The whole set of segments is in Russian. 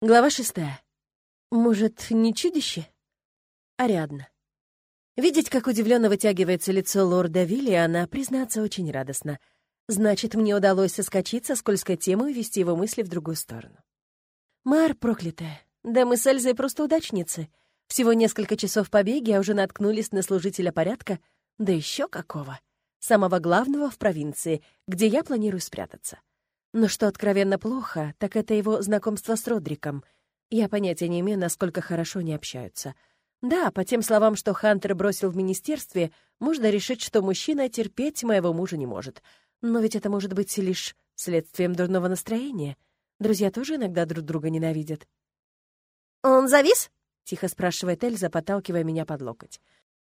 Глава шестая. Может, не чудище? Ариадна. Видеть, как удивленно вытягивается лицо лорда Виллиана, признаться, очень радостно. Значит, мне удалось соскочить со скользкой темы и вести его мысли в другую сторону. Мар проклятая. Да мы с Эльзой просто удачницы. Всего несколько часов побеги, а уже наткнулись на служителя порядка, да еще какого. Самого главного в провинции, где я планирую спрятаться. Но что откровенно плохо, так это его знакомство с Родриком. Я понятия не имею, насколько хорошо они общаются. Да, по тем словам, что Хантер бросил в министерстве, можно решить, что мужчина терпеть моего мужа не может. Но ведь это может быть лишь следствием дурного настроения. Друзья тоже иногда друг друга ненавидят. «Он завис?» — тихо спрашивает Эльза, подталкивая меня под локоть.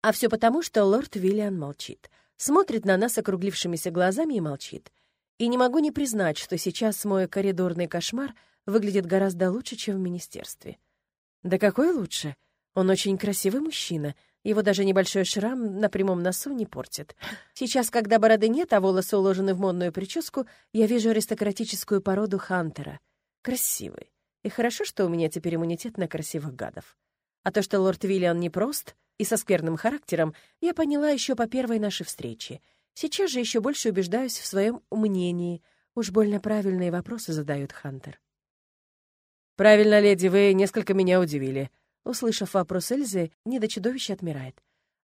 А все потому, что лорд Виллиан молчит. Смотрит на нас округлившимися глазами и молчит. И не могу не признать, что сейчас мой коридорный кошмар выглядит гораздо лучше, чем в министерстве. Да какой лучше? Он очень красивый мужчина. Его даже небольшой шрам на прямом носу не портит. Сейчас, когда бороды нет, а волосы уложены в модную прическу, я вижу аристократическую породу Хантера. Красивый. И хорошо, что у меня теперь иммунитет на красивых гадов. А то, что лорд Виллиан непрост и со скверным характером, я поняла еще по первой нашей встрече — Сейчас же еще больше убеждаюсь в своем мнении. Уж больно правильные вопросы задает Хантер. «Правильно, леди, вы несколько меня удивили». Услышав вопрос Эльзы, не до чудовища отмирает.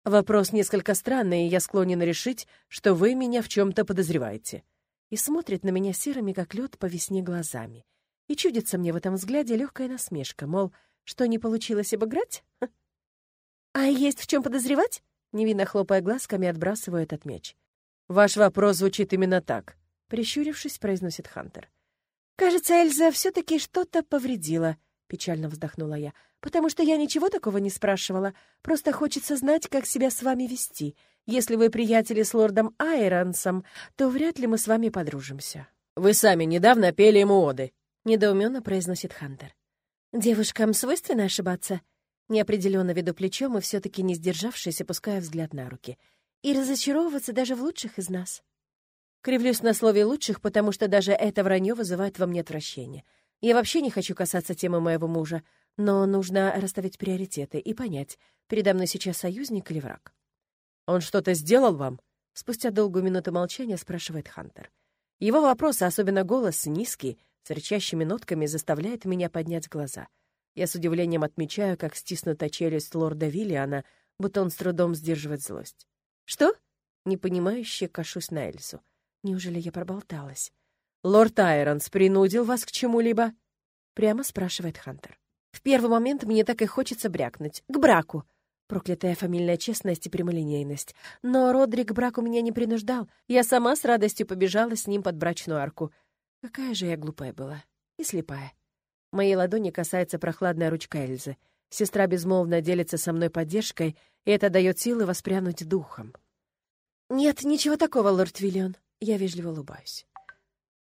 «Вопрос несколько странный, и я склонен решить, что вы меня в чем то подозреваете». И смотрит на меня серыми, как лед по весне, глазами. И чудится мне в этом взгляде легкая насмешка, мол, что не получилось обыграть? «А есть в чем подозревать?» Невинно хлопая глазками, отбрасываю этот мяч. «Ваш вопрос звучит именно так», — прищурившись, произносит Хантер. «Кажется, Эльза все-таки что-то повредила», — печально вздохнула я, «потому что я ничего такого не спрашивала. Просто хочется знать, как себя с вами вести. Если вы приятели с лордом Айронсом, то вряд ли мы с вами подружимся». «Вы сами недавно пели ему оды», — недоуменно произносит Хантер. «Девушкам свойственно ошибаться?» Неопределенно веду плечом и все-таки не сдержавшись, опуская взгляд на руки — и разочаровываться даже в лучших из нас. Кривлюсь на слове «лучших», потому что даже это вранье вызывает во мне отвращение. Я вообще не хочу касаться темы моего мужа, но нужно расставить приоритеты и понять, передо мной сейчас союзник или враг. «Он что-то сделал вам?» Спустя долгую минуту молчания спрашивает Хантер. Его вопрос, особенно голос, низкий, с рычащими нотками, заставляет меня поднять глаза. Я с удивлением отмечаю, как стиснута челюсть лорда Виллиана, будто он с трудом сдерживает злость. «Что?» — непонимающе кашусь на Эльзу. Неужели я проболталась? «Лорд Айронс принудил вас к чему-либо?» — прямо спрашивает Хантер. В первый момент мне так и хочется брякнуть. К браку. Проклятая фамильная честность и прямолинейность. Но Родрик браку меня не принуждал. Я сама с радостью побежала с ним под брачную арку. Какая же я глупая была. И слепая. Моей ладони касается прохладная ручка Эльзы. Сестра безмолвно делится со мной поддержкой, и это дает силы воспрянуть духом. «Нет, ничего такого, лорд Виллион». Я вежливо улыбаюсь.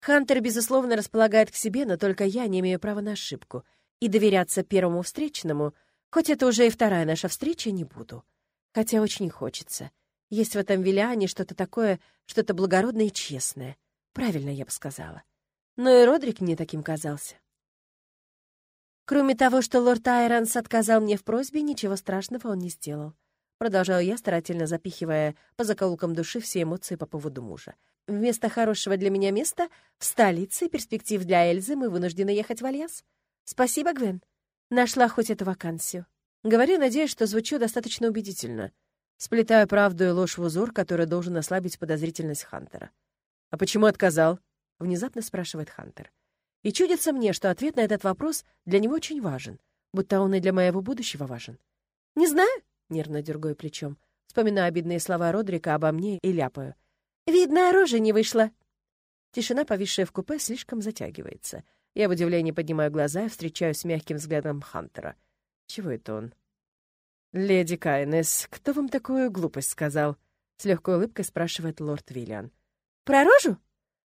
Хантер, безусловно, располагает к себе, но только я не имею права на ошибку. И доверяться первому встречному, хоть это уже и вторая наша встреча, не буду. Хотя очень хочется. Есть в этом Виллиане что-то такое, что-то благородное и честное. Правильно, я бы сказала. Но и Родрик мне таким казался. Кроме того, что лорд Айронс отказал мне в просьбе, ничего страшного он не сделал. Продолжал я, старательно запихивая по закоулкам души все эмоции по поводу мужа. Вместо хорошего для меня места в столице перспектив для Эльзы мы вынуждены ехать в Альяс. Спасибо, Гвен. Нашла хоть эту вакансию. Говорю, надеюсь, что звучу достаточно убедительно. Сплетаю правду и ложь в узор, который должен ослабить подозрительность Хантера. «А почему отказал?» — внезапно спрашивает Хантер. И чудится мне, что ответ на этот вопрос для него очень важен, будто он и для моего будущего важен. «Не знаю», — нервно дергаю плечом, вспоминаю обидные слова Родрика обо мне и ляпаю. «Видно, рожа не вышла». Тишина, повисшая в купе, слишком затягивается. Я в удивлении поднимаю глаза и встречаюсь с мягким взглядом Хантера. Чего это он? «Леди Кайнес, кто вам такую глупость сказал?» С легкой улыбкой спрашивает лорд Виллиан. «Про рожу?»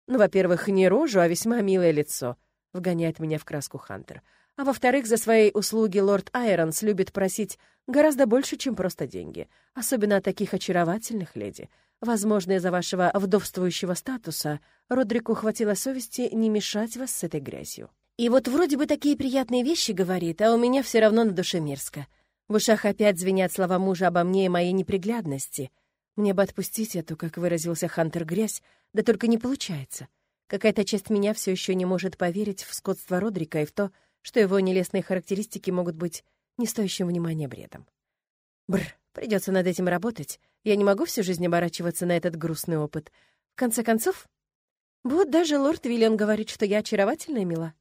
«Ну, во-первых, не рожу, а весьма милое лицо вгоняет меня в краску Хантер. А во-вторых, за свои услуги лорд Айронс любит просить гораздо больше, чем просто деньги. Особенно от таких очаровательных леди. Возможно, из-за вашего вдовствующего статуса Родрику хватило совести не мешать вас с этой грязью. И вот вроде бы такие приятные вещи говорит, а у меня все равно на душе мерзко. В ушах опять звенят слова мужа обо мне и моей неприглядности. Мне бы отпустить эту, как выразился Хантер, грязь, да только не получается. Какая-то часть меня все еще не может поверить в скотство Родрика и в то, что его нелестные характеристики могут быть не стоящим внимания бредом. Бр, придется над этим работать. Я не могу всю жизнь оборачиваться на этот грустный опыт. В конце концов, вот даже лорд Виллиан говорит, что я очаровательная мила.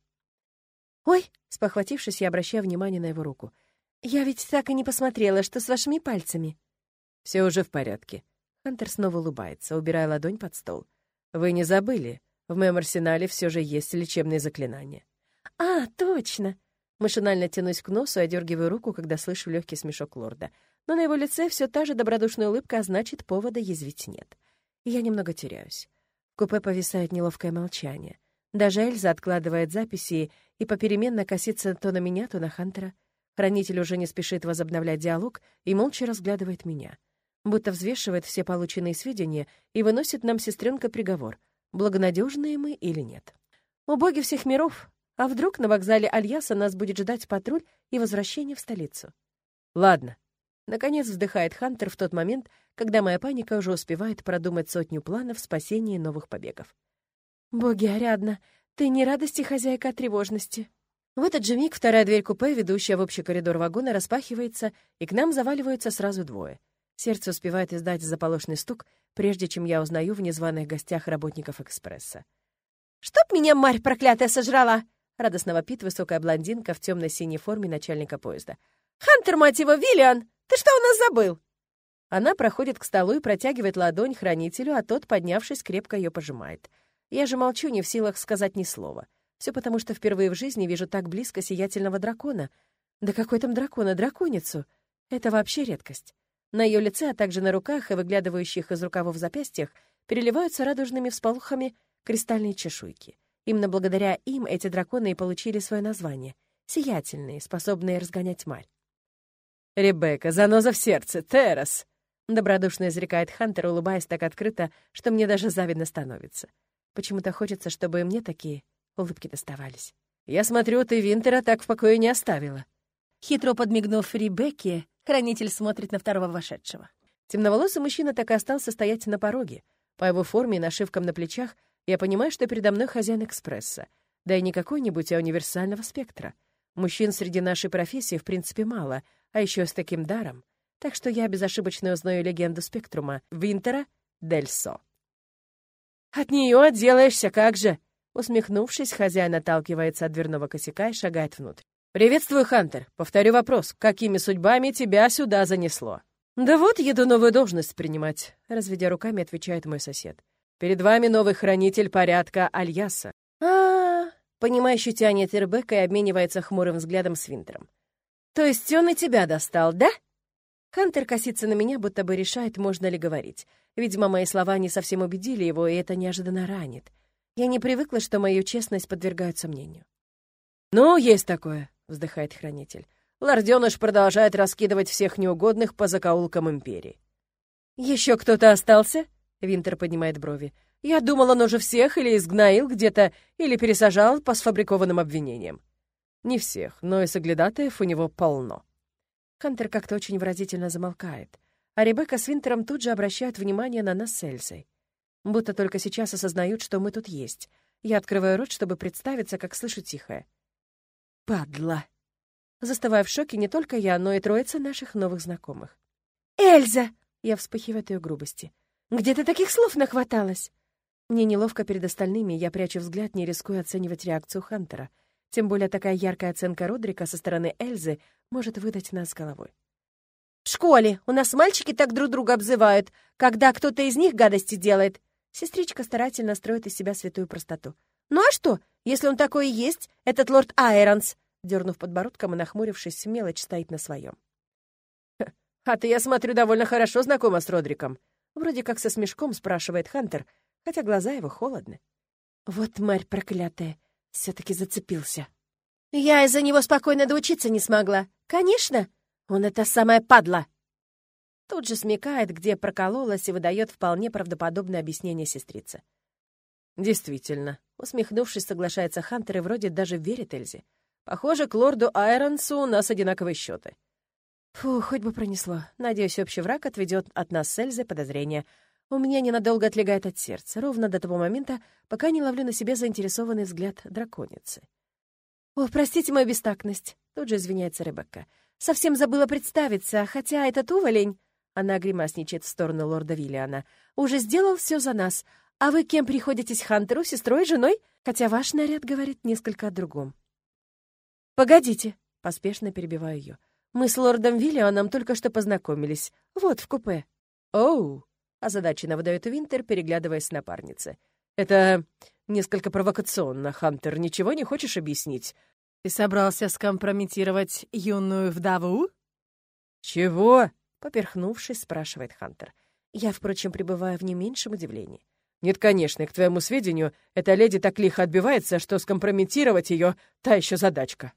«Ой!» — спохватившись, я обращаю внимание на его руку — «Я ведь так и не посмотрела, что с вашими пальцами». Все уже в порядке». Хантер снова улыбается, убирая ладонь под стол. «Вы не забыли? В моем арсенале все же есть лечебные заклинания». «А, точно!» Машинально тянусь к носу и одергиваю руку, когда слышу легкий смешок лорда. Но на его лице все та же добродушная улыбка, а значит, повода язвить нет. я немного теряюсь. В купе повисает неловкое молчание. Даже Эльза откладывает записи и попеременно косится то на меня, то на Хантера. Хранитель уже не спешит возобновлять диалог и молча разглядывает меня. Будто взвешивает все полученные сведения и выносит нам сестренка приговор, благонадежные мы или нет. О боги всех миров! А вдруг на вокзале Альяса нас будет ждать патруль и возвращение в столицу? Ладно. Наконец вздыхает Хантер в тот момент, когда моя паника уже успевает продумать сотню планов спасения новых побегов. «Боги, Ариадна, ты не радости хозяйка, а тревожности», в этот же миг вторая дверь купе, ведущая в общий коридор вагона, распахивается, и к нам заваливаются сразу двое. Сердце успевает издать заполошный стук, прежде чем я узнаю в незваных гостях работников экспресса. «Чтоб меня марь проклятая сожрала!» — радостно вопит высокая блондинка в темно-синей форме начальника поезда. «Хантер, мать его, Виллиан! Ты что у нас забыл?» Она проходит к столу и протягивает ладонь хранителю, а тот, поднявшись, крепко ее пожимает. Я же молчу, не в силах сказать ни слова. Все потому, что впервые в жизни вижу так близко сиятельного дракона. Да какой там дракона, драконицу? Это вообще редкость. На ее лице, а также на руках и выглядывающих из рукавов запястьях переливаются радужными всполохами кристальные чешуйки. Именно благодаря им эти драконы и получили свое название — сиятельные, способные разгонять марь. «Ребекка, заноза в сердце, Террас!» — добродушно изрекает Хантер, улыбаясь так открыто, что мне даже завидно становится. Почему-то хочется, чтобы и мне такие Улыбки доставались. «Я смотрю, ты Винтера так в покое не оставила». Хитро подмигнув Ребекке, хранитель смотрит на второго вошедшего. Темноволосый мужчина так и остался стоять на пороге. По его форме и нашивкам на плечах я понимаю, что передо мной хозяин экспресса. Да и не какой-нибудь, а универсального спектра. Мужчин среди нашей профессии в принципе мало, а еще с таким даром. Так что я безошибочно узнаю легенду спектрума Винтера Дельсо. «От нее отделаешься, как же!» Усмехнувшись, хозяин отталкивается от дверного косяка и шагает внутрь. «Приветствую, Хантер. Повторю вопрос. Какими судьбами тебя сюда занесло?» «Да вот, еду новую должность принимать», — разведя руками, отвечает мой сосед. «Перед вами новый хранитель порядка Альяса». А, -а, -а понимающе тянет Ребекка и обменивается хмурым взглядом с Винтером. «То есть он и тебя достал, да?» Хантер косится на меня, будто бы решает, можно ли говорить. Видимо, мои слова не совсем убедили его, и это неожиданно ранит. Я не привыкла, что мою честность подвергают сомнению. «Ну, есть такое», — вздыхает хранитель. Лордёныш продолжает раскидывать всех неугодных по закоулкам Империи. «Еще кто-то остался?» — Винтер поднимает брови. «Я думал, он уже всех или изгноил где-то, или пересажал по сфабрикованным обвинениям». «Не всех, но и соглядатаев у него полно». Хантер как-то очень выразительно замолкает, а Ребекка с Винтером тут же обращают внимание на нас с Эльзой будто только сейчас осознают, что мы тут есть. Я открываю рот, чтобы представиться, как слышу тихое. «Падла!» Застывая в шоке не только я, но и троица наших новых знакомых. «Эльза!» — я вспыхиваю от ее грубости. «Где ты таких слов нахваталась?» Мне неловко перед остальными, я прячу взгляд, не рискуя оценивать реакцию Хантера. Тем более такая яркая оценка Родрика со стороны Эльзы может выдать нас головой. «В школе у нас мальчики так друг друга обзывают, когда кто-то из них гадости делает. Сестричка старательно строит из себя святую простоту. «Ну а что, если он такой и есть, этот лорд Айронс?» Дернув подбородком и нахмурившись, мелочь стоит на своем. «А ты, я смотрю, довольно хорошо знакома с Родриком». Вроде как со смешком спрашивает Хантер, хотя глаза его холодны. Вот марь проклятая, все таки зацепился. Я из-за него спокойно доучиться не смогла. Конечно, он это самая падла. Тут же смекает, где прокололась, и выдает вполне правдоподобное объяснение сестрицы. «Действительно», Усмехнувшись, соглашается Хантер и вроде даже верит Эльзе. Похоже, к лорду Айронсу у нас одинаковые счеты. Фу, хоть бы пронесло. Надеюсь, общий враг отведет от нас с Эльзой подозрения. У меня ненадолго отлегает от сердца, ровно до того момента, пока не ловлю на себе заинтересованный взгляд драконицы. «О, простите мою бестактность», — тут же извиняется Ребекка. «Совсем забыла представиться, хотя этот уволень...» Она гримасничает в сторону лорда Виллиана. «Уже сделал все за нас. А вы кем приходитесь Хантеру, сестрой, женой? Хотя ваш наряд говорит несколько о другом». «Погодите», — поспешно перебиваю ее. «Мы с лордом Виллианом только что познакомились. Вот, в купе». «Оу», — озадаченно выдает Винтер, переглядываясь с напарницей. «Это несколько провокационно, Хантер. Ничего не хочешь объяснить? Ты собрался скомпрометировать юную вдову?» «Чего?» — поперхнувшись, спрашивает Хантер. Я, впрочем, пребываю в не меньшем удивлении. «Нет, конечно, и к твоему сведению, эта леди так лихо отбивается, что скомпрометировать ее — та еще задачка».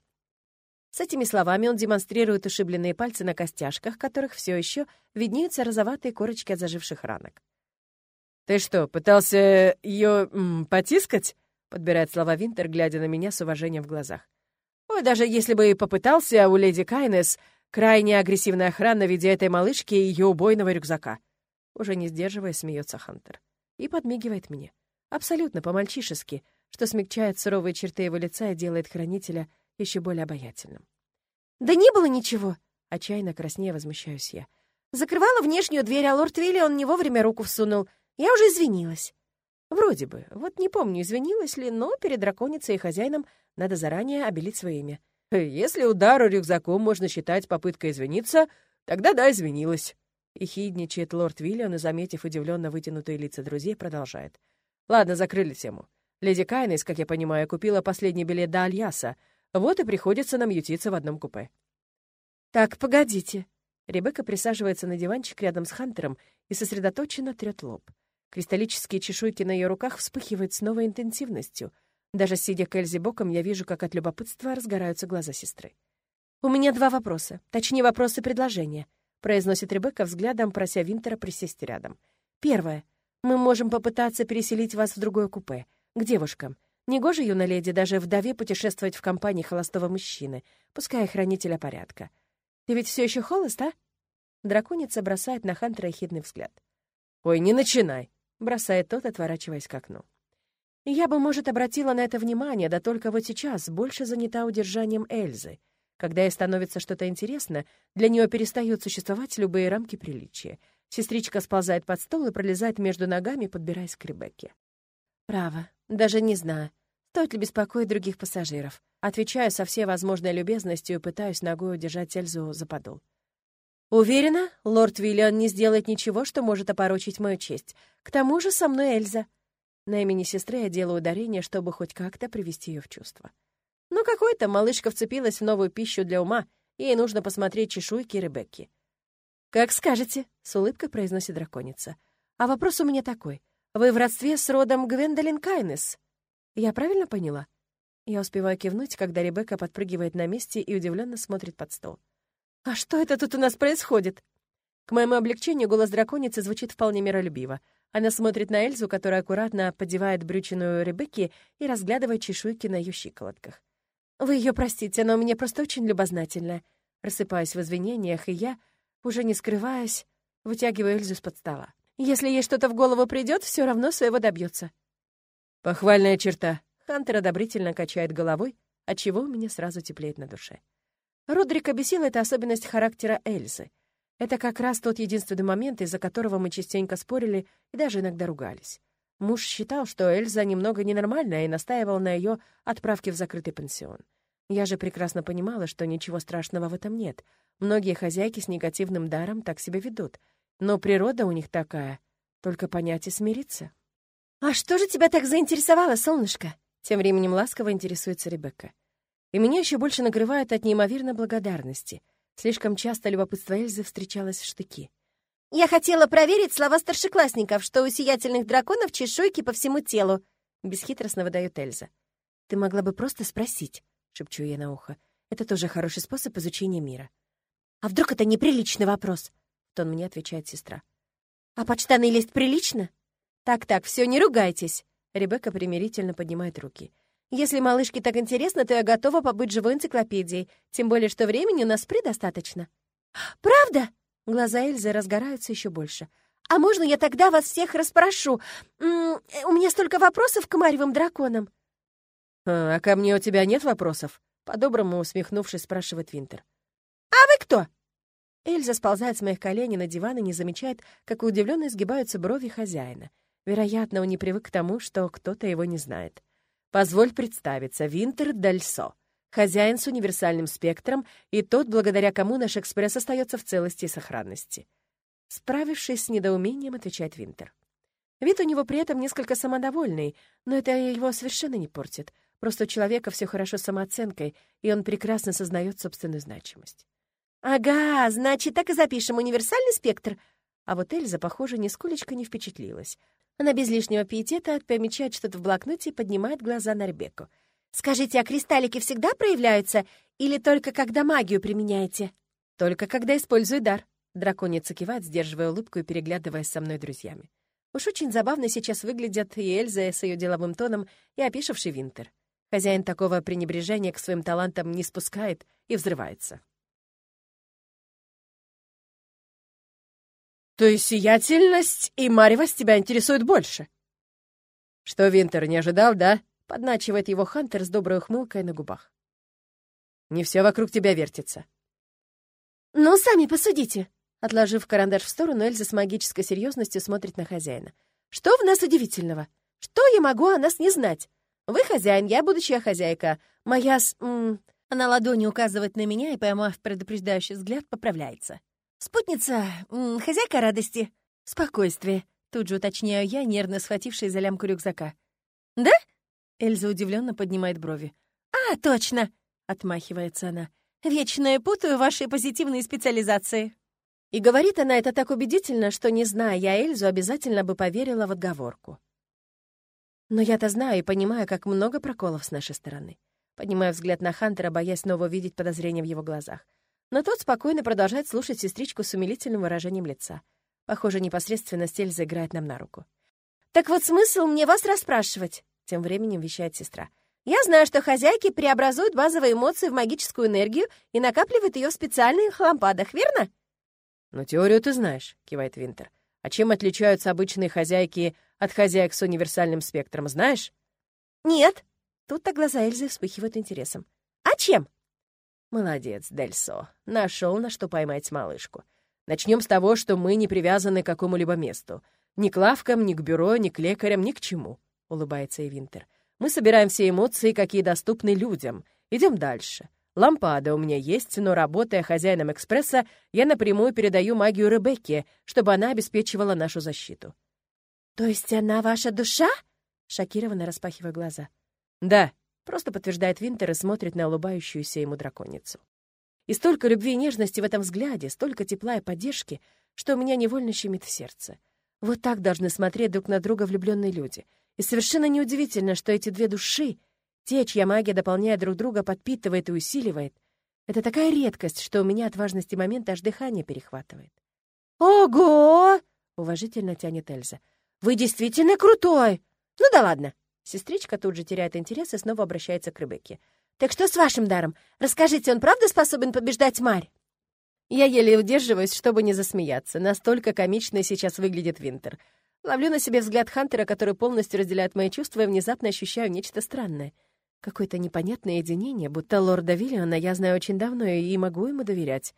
С этими словами он демонстрирует ушибленные пальцы на костяшках, которых все еще виднеются розоватые корочки от заживших ранок. «Ты что, пытался ее потискать?» — подбирает слова Винтер, глядя на меня с уважением в глазах. Ой, даже если бы и попытался, у леди Кайнес крайне агрессивная охрана в виде этой малышки и ее убойного рюкзака. Уже не сдерживая, смеется Хантер. И подмигивает мне. Абсолютно по-мальчишески, что смягчает суровые черты его лица и делает хранителя еще более обаятельным. «Да не было ничего!» — отчаянно краснее возмущаюсь я. «Закрывала внешнюю дверь, а лорд Вилли он не вовремя руку всунул. Я уже извинилась». Вроде бы. Вот не помню, извинилась ли, но перед драконицей и хозяином надо заранее обелить свое имя. Если удару рюкзаком можно считать попыткой извиниться, тогда да, извинилась. И хидничает лорд Виллиан, и, заметив удивленно вытянутые лица друзей, продолжает. Ладно, закрыли тему. Леди Кайнес, как я понимаю, купила последний билет до Альяса. Вот и приходится нам ютиться в одном купе. Так, погодите. Ребекка присаживается на диванчик рядом с Хантером и сосредоточенно трет лоб. Кристаллические чешуйки на ее руках вспыхивают с новой интенсивностью — даже сидя к Эльзе боком, я вижу, как от любопытства разгораются глаза сестры. «У меня два вопроса, точнее, вопросы предложения», произносит Ребекка взглядом, прося Винтера присесть рядом. «Первое. Мы можем попытаться переселить вас в другое купе, к девушкам. Негоже юной леди даже вдове путешествовать в компании холостого мужчины, пускай хранителя порядка. Ты ведь все еще холост, а?» Драконица бросает на Хантера ехидный взгляд. «Ой, не начинай!» — бросает тот, отворачиваясь к окну. Я бы, может, обратила на это внимание, да только вот сейчас больше занята удержанием Эльзы. Когда ей становится что-то интересно, для нее перестают существовать любые рамки приличия. Сестричка сползает под стол и пролезает между ногами, подбираясь к Ребекке. «Право. Даже не знаю. Стоит ли беспокоить других пассажиров?» Отвечаю со всей возможной любезностью и пытаюсь ногой удержать Эльзу за подол. «Уверена, лорд Виллиан не сделает ничего, что может опорочить мою честь. К тому же со мной Эльза. На имени сестры я делаю ударение, чтобы хоть как-то привести ее в чувство. Но какой-то малышка вцепилась в новую пищу для ума, ей нужно посмотреть чешуйки Ребекки. «Как скажете», — с улыбкой произносит драконица. «А вопрос у меня такой. Вы в родстве с родом Гвендолин Кайнес?» «Я правильно поняла?» Я успеваю кивнуть, когда Ребекка подпрыгивает на месте и удивленно смотрит под стол. «А что это тут у нас происходит?» К моему облегчению голос драконицы звучит вполне миролюбиво. Она смотрит на Эльзу, которая аккуратно поддевает брючину Ребекки и разглядывает чешуйки на ее щиколотках. «Вы ее простите, но мне просто очень любознательная». Рассыпаюсь в извинениях, и я, уже не скрываясь, вытягиваю Эльзу с-под стола. «Если ей что-то в голову придет, все равно своего добьется. «Похвальная черта». Хантер одобрительно качает головой, отчего у меня сразу теплеет на душе. Родрик обесил эта особенность характера Эльзы. Это как раз тот единственный момент, из-за которого мы частенько спорили и даже иногда ругались. Муж считал, что Эльза немного ненормальная и настаивал на ее отправке в закрытый пансион. Я же прекрасно понимала, что ничего страшного в этом нет. Многие хозяйки с негативным даром так себя ведут. Но природа у них такая. Только понять и смириться. «А что же тебя так заинтересовало, солнышко?» Тем временем ласково интересуется Ребекка. И меня еще больше накрывает от неимоверной благодарности — Слишком часто любопытство Эльзы встречалось в штыки. «Я хотела проверить слова старшеклассников, что у сиятельных драконов чешуйки по всему телу», — бесхитростно выдает Эльза. «Ты могла бы просто спросить», — шепчу я на ухо. «Это тоже хороший способ изучения мира». «А вдруг это неприличный вопрос?» — тон мне отвечает сестра. «А штаны лезть прилично?» «Так-так, все, не ругайтесь», Ребекка примирительно поднимает руки. «Если малышке так интересно, то я готова побыть живой энциклопедией, тем более, что времени у нас предостаточно». «Правда?» Глаза Эльзы разгораются еще больше. «А можно я тогда вас всех расспрошу? М -м, у меня столько вопросов к маревым драконам». «А, «А ко мне у тебя нет вопросов?» По-доброму усмехнувшись, спрашивает Винтер. «А вы кто?» Эльза сползает с моих коленей на диван и не замечает, как удивленно изгибаются брови хозяина. Вероятно, он не привык к тому, что кто-то его не знает. Позволь представиться, Винтер Дальсо, хозяин с универсальным спектром и тот, благодаря кому наш экспресс остается в целости и сохранности. Справившись с недоумением, отвечает Винтер. Вид у него при этом несколько самодовольный, но это его совершенно не портит. Просто у человека все хорошо с самооценкой, и он прекрасно сознает собственную значимость. «Ага, значит, так и запишем универсальный спектр». А вот Эльза, похоже, нисколечко не впечатлилась. Она без лишнего пиетета помечает что-то в блокноте и поднимает глаза на Ребекку. «Скажите, а кристаллики всегда проявляются или только когда магию применяете?» «Только когда использую дар», — драконица кивает, сдерживая улыбку и переглядываясь со мной друзьями. Уж очень забавно сейчас выглядят и Эльза с ее деловым тоном, и опишивший Винтер. Хозяин такого пренебрежения к своим талантам не спускает и взрывается. То есть сиятельность и маревость тебя интересуют больше? Что, Винтер, не ожидал, да? Подначивает его Хантер с доброй ухмылкой на губах. Не все вокруг тебя вертится. Ну, сами посудите. Отложив карандаш в сторону, Эльза с магической серьезностью смотрит на хозяина. Что в нас удивительного? Что я могу о нас не знать? Вы хозяин, я будущая хозяйка. Моя с... М Она ладони указывает на меня и, поймав предупреждающий взгляд, поправляется. «Спутница, хозяйка радости». «Спокойствие», — тут же уточняю я, нервно схватившись за лямку рюкзака. «Да?» — Эльза удивленно поднимает брови. «А, точно!» — отмахивается она. «Вечно я путаю ваши позитивные специализации». И говорит она это так убедительно, что, не зная я Эльзу, обязательно бы поверила в отговорку. Но я-то знаю и понимаю, как много проколов с нашей стороны. Поднимаю взгляд на Хантера, боясь снова увидеть подозрения в его глазах. Но тот спокойно продолжает слушать сестричку с умилительным выражением лица. Похоже, непосредственность Эльзы играет нам на руку. «Так вот смысл мне вас расспрашивать», — тем временем вещает сестра. «Я знаю, что хозяйки преобразуют базовые эмоции в магическую энергию и накапливают ее в специальных лампадах, верно?» «Ну, теорию ты знаешь», — кивает Винтер. «А чем отличаются обычные хозяйки от хозяек с универсальным спектром, знаешь?» «Нет». Тут-то глаза Эльзы вспыхивают интересом. «А чем?» Молодец, Дельсо. Нашел на что поймать малышку. Начнем с того, что мы не привязаны к какому-либо месту. Ни к лавкам, ни к бюро, ни к лекарям, ни к чему, — улыбается Эвинтер. Мы собираем все эмоции, какие доступны людям. Идем дальше. Лампада у меня есть, но, работая хозяином экспресса, я напрямую передаю магию Ребекке, чтобы она обеспечивала нашу защиту. «То есть она ваша душа?» — шокированно распахивая глаза. «Да», Просто подтверждает Винтер и смотрит на улыбающуюся ему драконицу. И столько любви и нежности в этом взгляде, столько тепла и поддержки, что у меня невольно щемит в сердце. Вот так должны смотреть друг на друга влюбленные люди. И совершенно неудивительно, что эти две души, те, чья магия, дополняя друг друга, подпитывает и усиливает, это такая редкость, что у меня от важности момента аж дыхание перехватывает. «Ого!» — уважительно тянет Эльза. «Вы действительно крутой! Ну да ладно, Сестричка тут же теряет интерес и снова обращается к Ребекке. «Так что с вашим даром? Расскажите, он правда способен побеждать Марь?» Я еле удерживаюсь, чтобы не засмеяться. Настолько комично сейчас выглядит Винтер. Ловлю на себе взгляд Хантера, который полностью разделяет мои чувства, и внезапно ощущаю нечто странное. Какое-то непонятное единение, будто лорда Виллиана я знаю очень давно и могу ему доверять.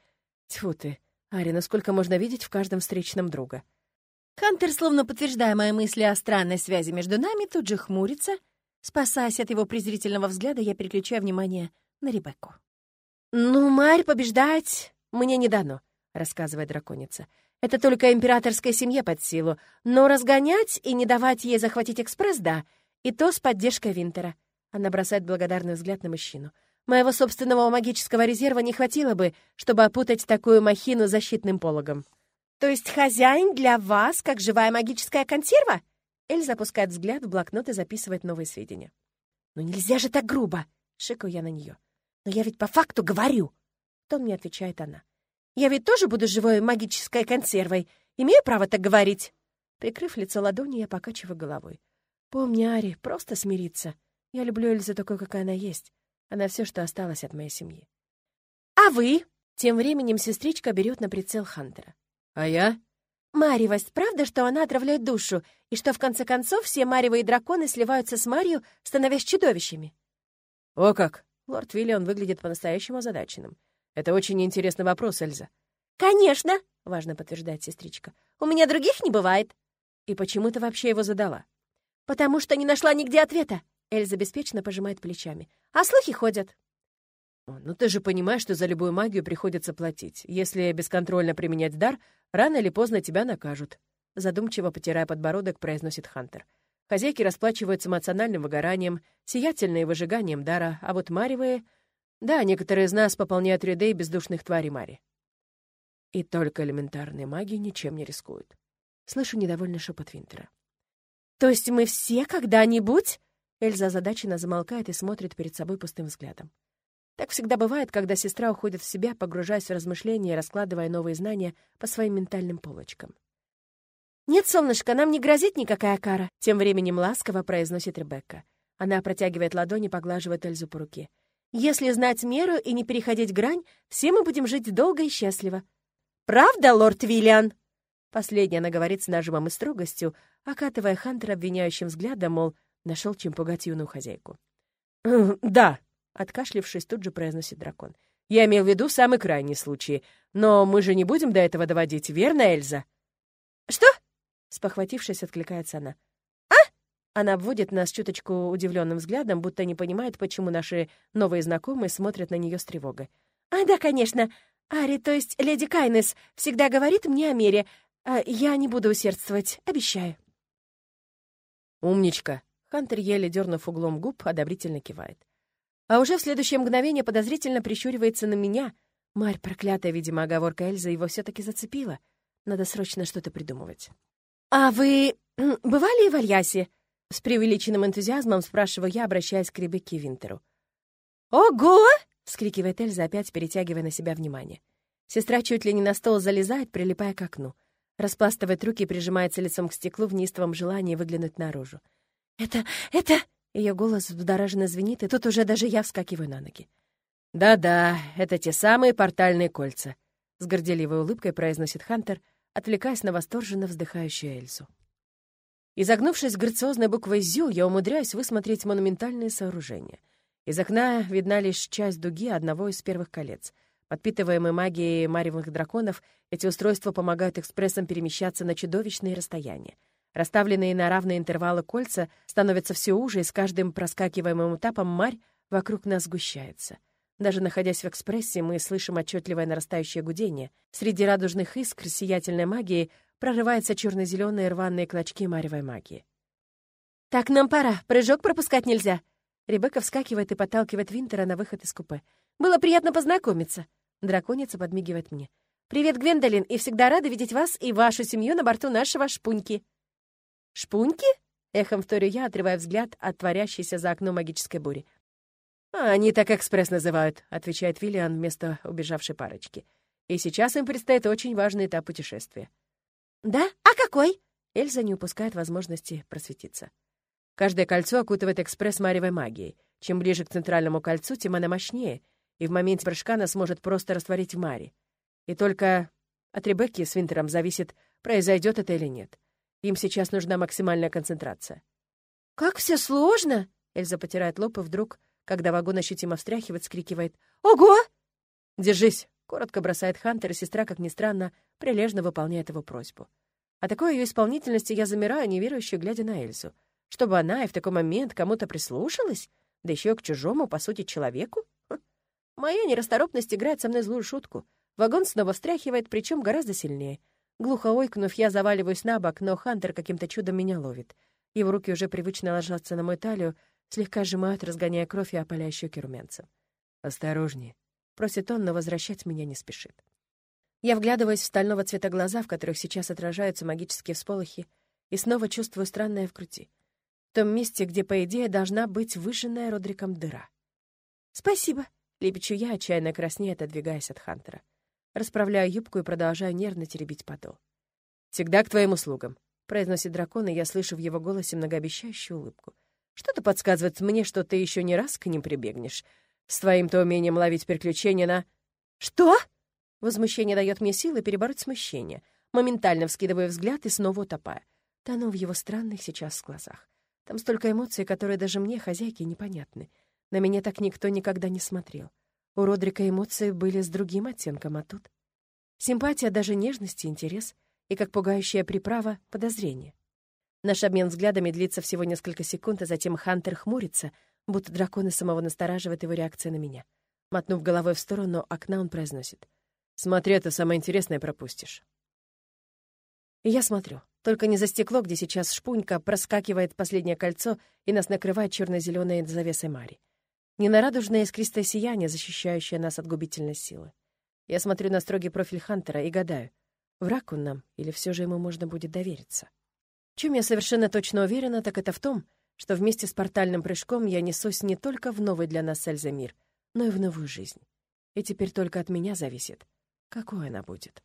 Тьфу ты, Ари, насколько можно видеть в каждом встречном друга. Хантер, словно подтверждая мои мысли о странной связи между нами, тут же хмурится. Спасаясь от его презрительного взгляда, я переключаю внимание на Ребекку. «Ну, Марь побеждать мне не дано», — рассказывает драконица. «Это только императорской семье под силу, но разгонять и не давать ей захватить экспресс — да, и то с поддержкой Винтера». Она бросает благодарный взгляд на мужчину. «Моего собственного магического резерва не хватило бы, чтобы опутать такую махину защитным пологом». «То есть хозяин для вас как живая магическая консерва?» Эль запускает взгляд в блокнот и записывает новые сведения. «Ну нельзя же так грубо!» — шикаю я на нее. «Но я ведь по факту говорю!» Тон мне отвечает она. «Я ведь тоже буду живой магической консервой. Имею право так говорить?» Прикрыв лицо ладонью, я покачиваю головой. Помни, Ари, просто смириться. Я люблю Эльзу такой, какая она есть. Она все, что осталось от моей семьи. «А вы?» Тем временем сестричка берет на прицел Хантера. «А я?» «Маривость, правда, что она отравляет душу, и что, в конце концов, все маревые драконы сливаются с Марью, становясь чудовищами?» «О как!» Лорд Виллион выглядит по-настоящему озадаченным. «Это очень интересный вопрос, Эльза». «Конечно!» — важно подтверждает сестричка. «У меня других не бывает». «И почему ты вообще его задала?» «Потому что не нашла нигде ответа. Эльза беспечно пожимает плечами. «А слухи ходят». «Ну ты же понимаешь, что за любую магию приходится платить. Если бесконтрольно применять дар, рано или поздно тебя накажут». Задумчиво потирая подбородок, произносит Хантер. Хозяйки расплачиваются эмоциональным выгоранием, сиятельные выжиганием дара, а вот маревые... Да, некоторые из нас пополняют ряды бездушных тварей Мари. И только элементарные маги ничем не рискуют. Слышу недовольный шепот Винтера. «То есть мы все когда-нибудь...» Эльза озадаченно замолкает и смотрит перед собой пустым взглядом. Так всегда бывает, когда сестра уходит в себя, погружаясь в размышления и раскладывая новые знания по своим ментальным полочкам. «Нет, солнышко, нам не грозит никакая кара», — тем временем ласково произносит Ребекка. Она протягивает ладони, поглаживает Эльзу по руке. «Если знать меру и не переходить грань, все мы будем жить долго и счастливо». «Правда, лорд Виллиан?» Последняя она говорит с нажимом и строгостью, окатывая Хантера обвиняющим взглядом, мол, Нашел чем пугать юную хозяйку. «Да», — откашлившись, тут же произносит дракон. «Я имел в виду самый крайний случай. Но мы же не будем до этого доводить, верно, Эльза?» «Что?» — спохватившись, откликается она. Она обводит нас чуточку удивленным взглядом, будто не понимает, почему наши новые знакомые смотрят на нее с тревогой. «А, да, конечно. Ари, то есть леди Кайнес, всегда говорит мне о мере. А я не буду усердствовать, обещаю». «Умничка», Хантер, еле дернув углом губ, одобрительно кивает. А уже в следующее мгновение подозрительно прищуривается на меня. Марь, проклятая, видимо, оговорка Эльзы его все таки зацепила. Надо срочно что-то придумывать. «А вы бывали в Альясе?» С преувеличенным энтузиазмом спрашиваю я, обращаясь к Ребекке Винтеру. «Ого!» — вскрикивает Эльза, опять перетягивая на себя внимание. Сестра чуть ли не на стол залезает, прилипая к окну. Распластывает руки и прижимается лицом к стеклу в неистовом желании выглянуть наружу. «Это... это...» Ее голос взбудораженно звенит, и тут уже даже я вскакиваю на ноги. «Да-да, это те самые портальные кольца», — с горделивой улыбкой произносит Хантер, отвлекаясь на восторженно вздыхающую Эльзу. Изогнувшись грациозной буквой «Зю», я умудряюсь высмотреть монументальные сооружения. Из окна видна лишь часть дуги одного из первых колец. Подпитываемые магией маревых драконов, эти устройства помогают экспрессам перемещаться на чудовищные расстояния. Расставленные на равные интервалы кольца становятся все уже, и с каждым проскакиваемым этапом марь вокруг нас сгущается. Даже находясь в экспрессе, мы слышим отчетливое нарастающее гудение. Среди радужных искр сиятельной магии прорываются черно-зеленые рваные клочки маревой магии. «Так, нам пора. Прыжок пропускать нельзя». Ребекка вскакивает и подталкивает Винтера на выход из купе. «Было приятно познакомиться». Драконица подмигивает мне. «Привет, Гвендолин, и всегда рада видеть вас и вашу семью на борту нашего шпуньки». «Шпуньки?» — эхом вторю я, отрывая взгляд от творящейся за окном магической бури. «А, «Они так экспресс называют», — отвечает Виллиан вместо убежавшей парочки. «И сейчас им предстоит очень важный этап путешествия». «Да? А какой?» Эльза не упускает возможности просветиться. Каждое кольцо окутывает экспресс маревой магией. Чем ближе к центральному кольцу, тем она мощнее, и в моменте прыжка она сможет просто растворить в маре. И только от Ребекки с Винтером зависит, произойдет это или нет. Им сейчас нужна максимальная концентрация. «Как все сложно!» Эльза потирает лоб и вдруг, когда вагон ощутимо встряхивает, скрикивает «Ого!» «Держись!» — коротко бросает Хантер, и сестра, как ни странно, прилежно выполняет его просьбу. А такой ее исполнительности я замираю, неверующе глядя на Эльзу. Чтобы она и в такой момент кому-то прислушалась, да еще к чужому, по сути, человеку? Хм. Моя нерасторопность играет со мной злую шутку. Вагон снова встряхивает, причем гораздо сильнее. Глухо ойкнув, я заваливаюсь на бок, но Хантер каким-то чудом меня ловит. Его руки уже привычно ложатся на мою талию, слегка сжимают, разгоняя кровь и опаляя щеки румянцем. «Осторожнее», — просит он, но возвращать меня не спешит. Я вглядываюсь в стального цвета глаза, в которых сейчас отражаются магические всполохи, и снова чувствую странное в груди. В том месте, где, по идее, должна быть выжженная Родриком дыра. «Спасибо», — лепечу я, отчаянно краснея, отодвигаясь от Хантера. Расправляю юбку и продолжаю нервно теребить подол. «Всегда к твоим услугам», — произносит дракон, и я слышу в его голосе многообещающую улыбку. Что-то подсказывает мне, что ты еще не раз к ним прибегнешь. С твоим-то умением ловить приключения на... Что? Возмущение дает мне силы перебороть смущение. Моментально вскидываю взгляд и снова утопая. Тону в его странных сейчас глазах. Там столько эмоций, которые даже мне, хозяйке, непонятны. На меня так никто никогда не смотрел. У Родрика эмоции были с другим оттенком, а тут... Симпатия, даже нежность и интерес, и, как пугающая приправа, подозрение. Наш обмен взглядами длится всего несколько секунд, а затем Хантер хмурится, будто драконы самого настораживает его реакция на меня. Мотнув головой в сторону окна, он произносит. «Смотри, это самое интересное пропустишь». И я смотрю. Только не за стекло, где сейчас шпунька, проскакивает последнее кольцо, и нас накрывает черно-зеленой завесой Мари. Не на радужное искристое сияние, защищающее нас от губительной силы. Я смотрю на строгий профиль Хантера и гадаю, враг он нам или все же ему можно будет довериться чем я совершенно точно уверена, так это в том, что вместе с портальным прыжком я несусь не только в новый для нас Эльза мир, но и в новую жизнь. И теперь только от меня зависит, какой она будет.